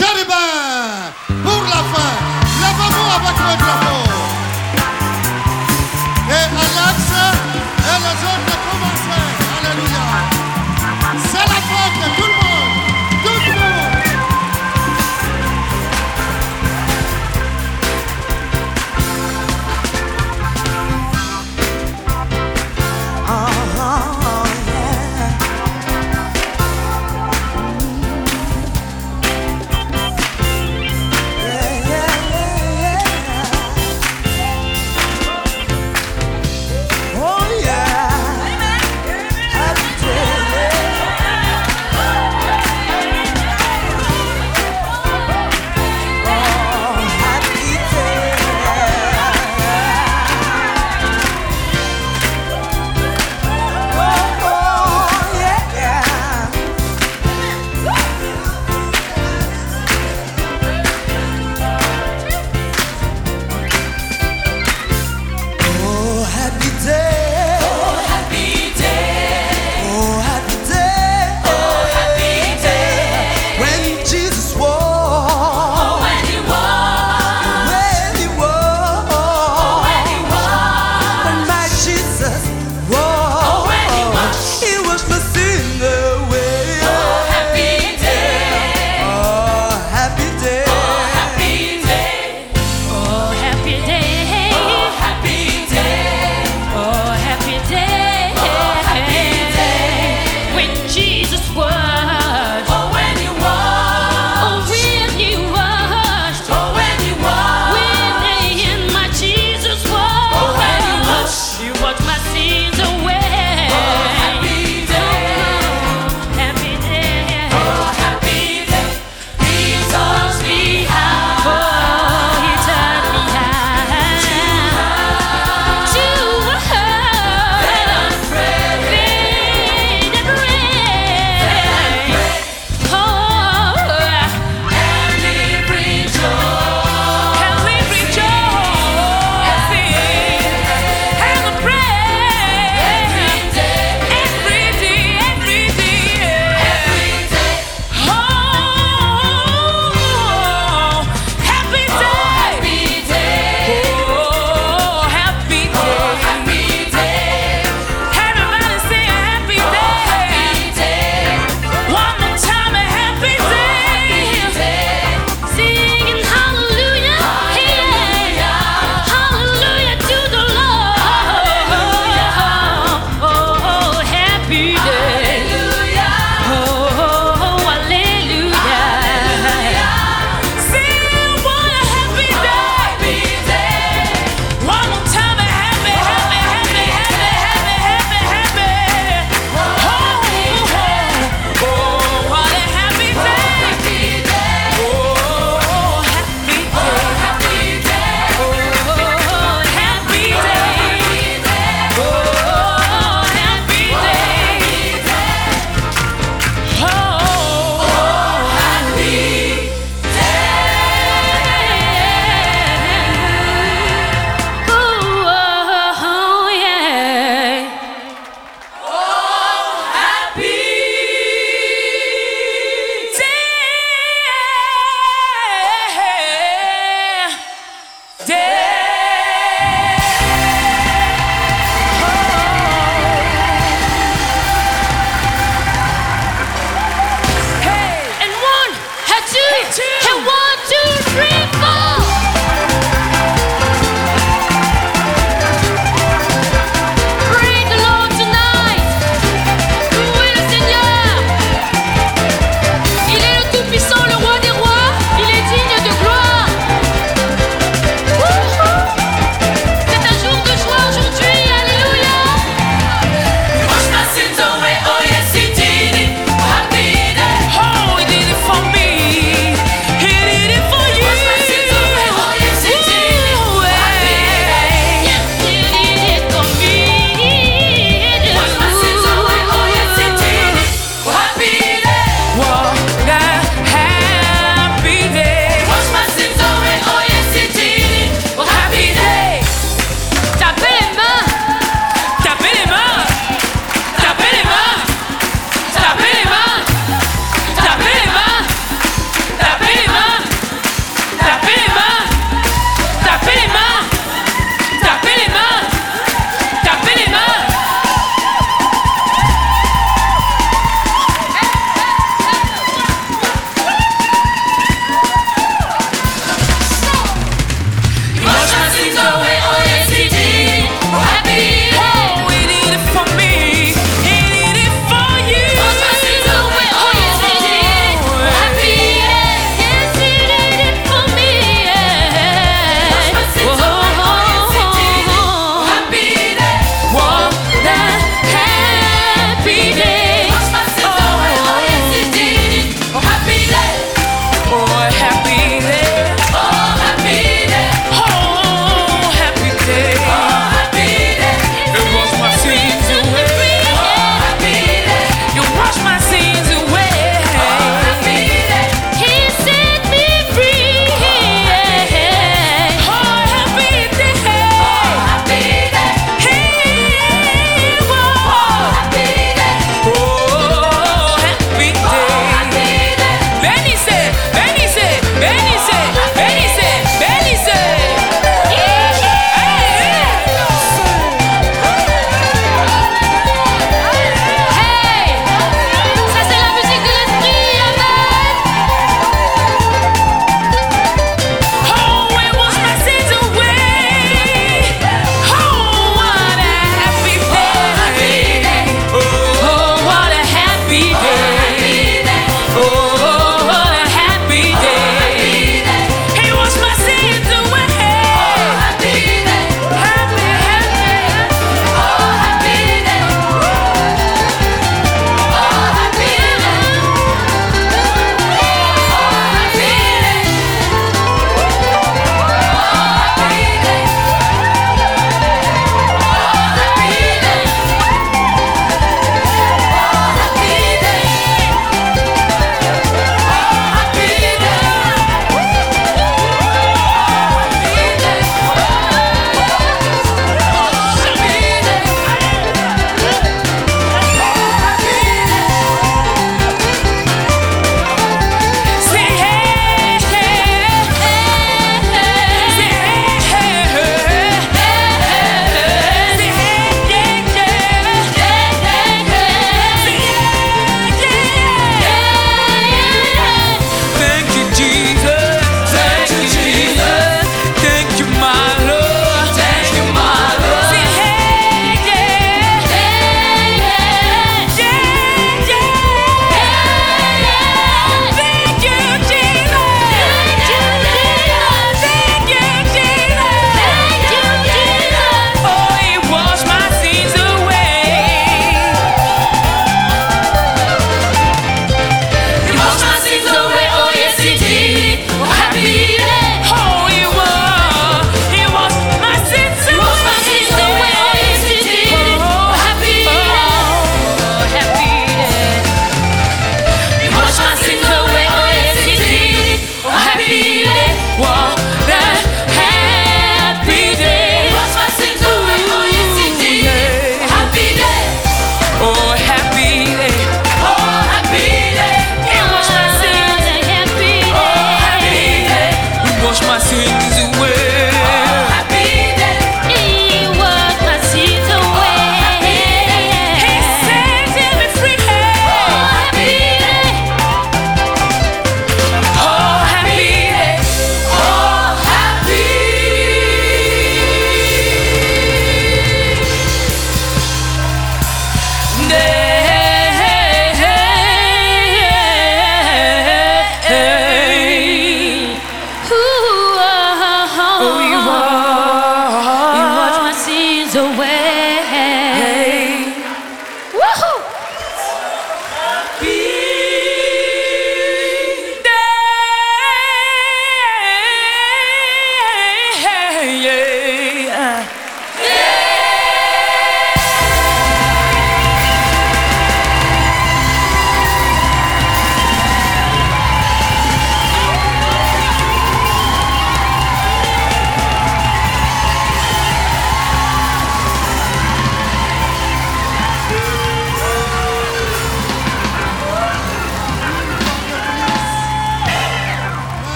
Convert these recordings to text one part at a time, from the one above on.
Chérubin, pour la fin, levez-vous avec votre drapeau. Et Alex et les autres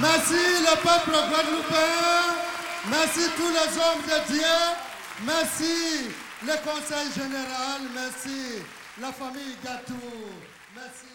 Merci le peuple guadeloupéen. Merci tous les hommes de Dieu. Merci le conseil général. Merci la famille Gatou. Merci.